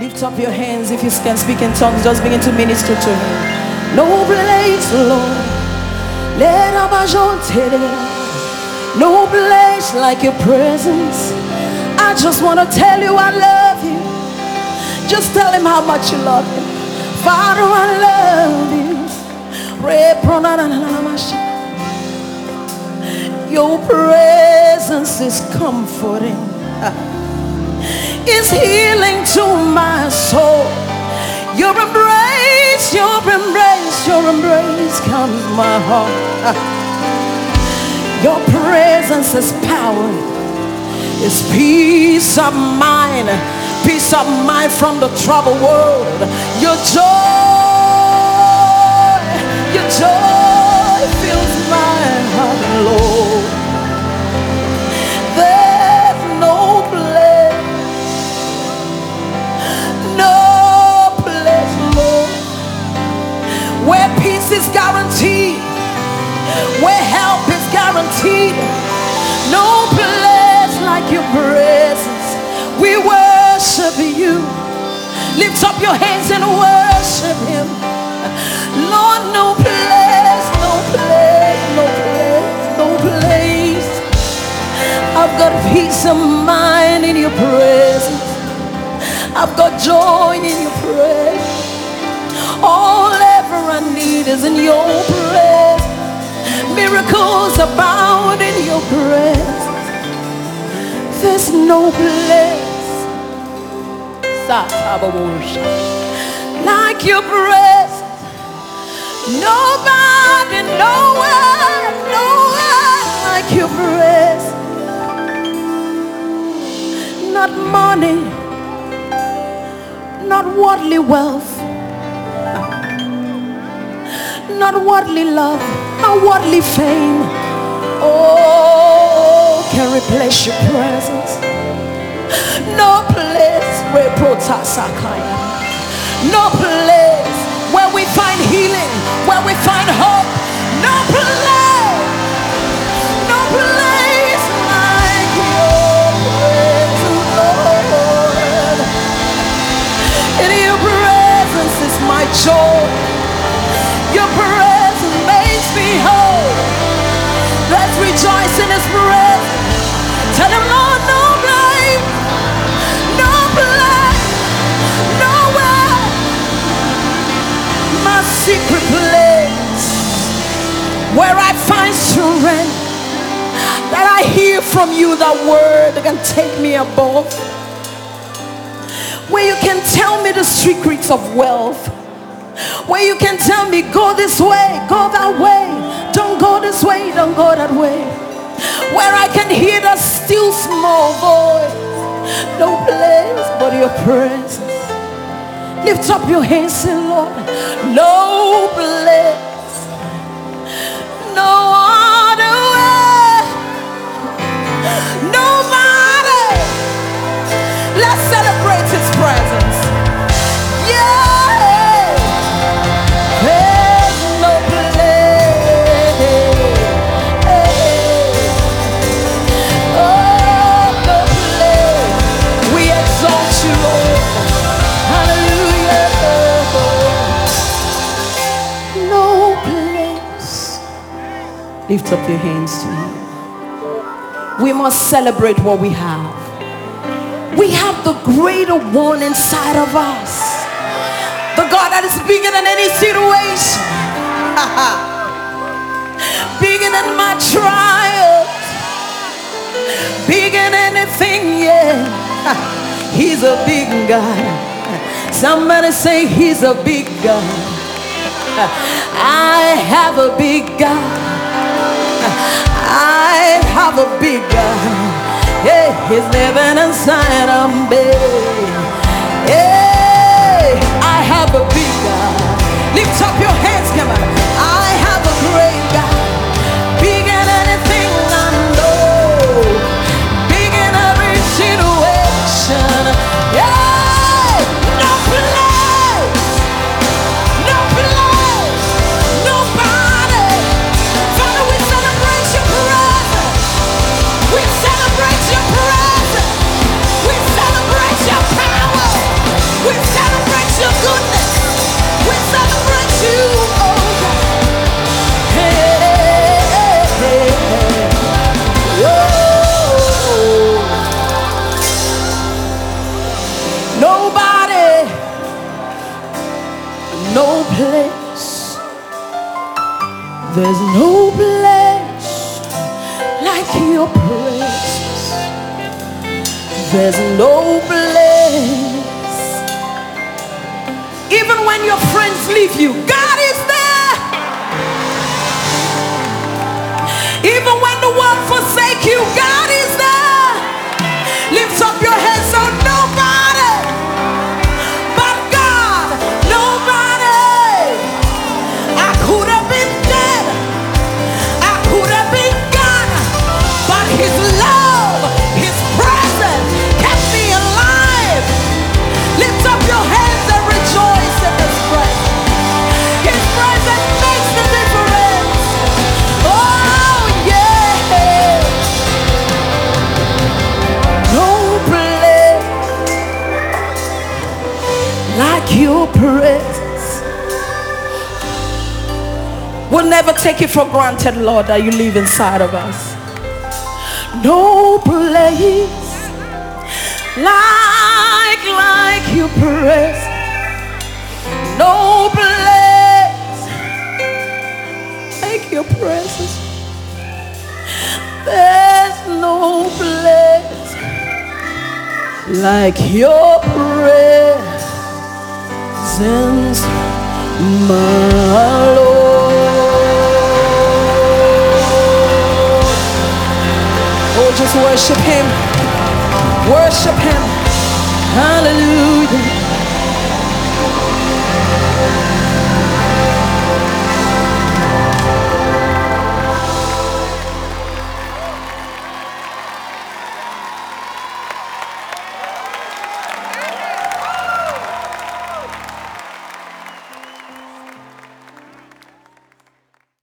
Lift up your hands if you can speak in tongues. Just begin to minister to him. No place, Lord. Let No place like your presence. I just want to tell you I love you. Just tell him how much you love him. Father, I love you. Your presence is comforting is healing your embrace comes my heart. Your presence is power, is peace of mind, peace of mind from the troubled world. Your joy, your joy fills my heart, Lord. Lift up your hands and worship him. Lord, no place, no place, no place, no place. I've got peace of mind in your presence. I've got joy in your presence. All ever I need is in your presence. Miracles abound in your presence. There's no place like your presence. Nobody, nowhere, nowhere like your presence. Not money, not worldly wealth not worldly love, not worldly fame. Oh, can replace your presence. No place where protasakaya. No place secret place where I find strength. That I hear from you that word that can take me above. Where you can tell me the secrets of wealth where you can tell me, go this way, go that way. Don't go this way, don't go that way. Where I can hear the still small voice. No place but your presence. Lift up your hands and Lord, no place, no Lift up your hands to Him. We must celebrate what we have. We have the greater one inside of us. The God that is bigger than any situation. bigger than my trials. Bigger than anything, yeah. He's a big God. Somebody say he's a big God. I have a big God. A big God. Yeah, he's living inside of me. Yeah, I have a big God. Lift up your no place. There's no place like your presence. There's no place. Even when your friends leave you, God is there. Even when the world forsake you, God your presence. We'll never take it for granted, Lord, that you live inside of us. No place like like your presence. No place like your presence. There's no place like your presence, my Lord. Oh, just worship Him. Worship Him. Hallelujah.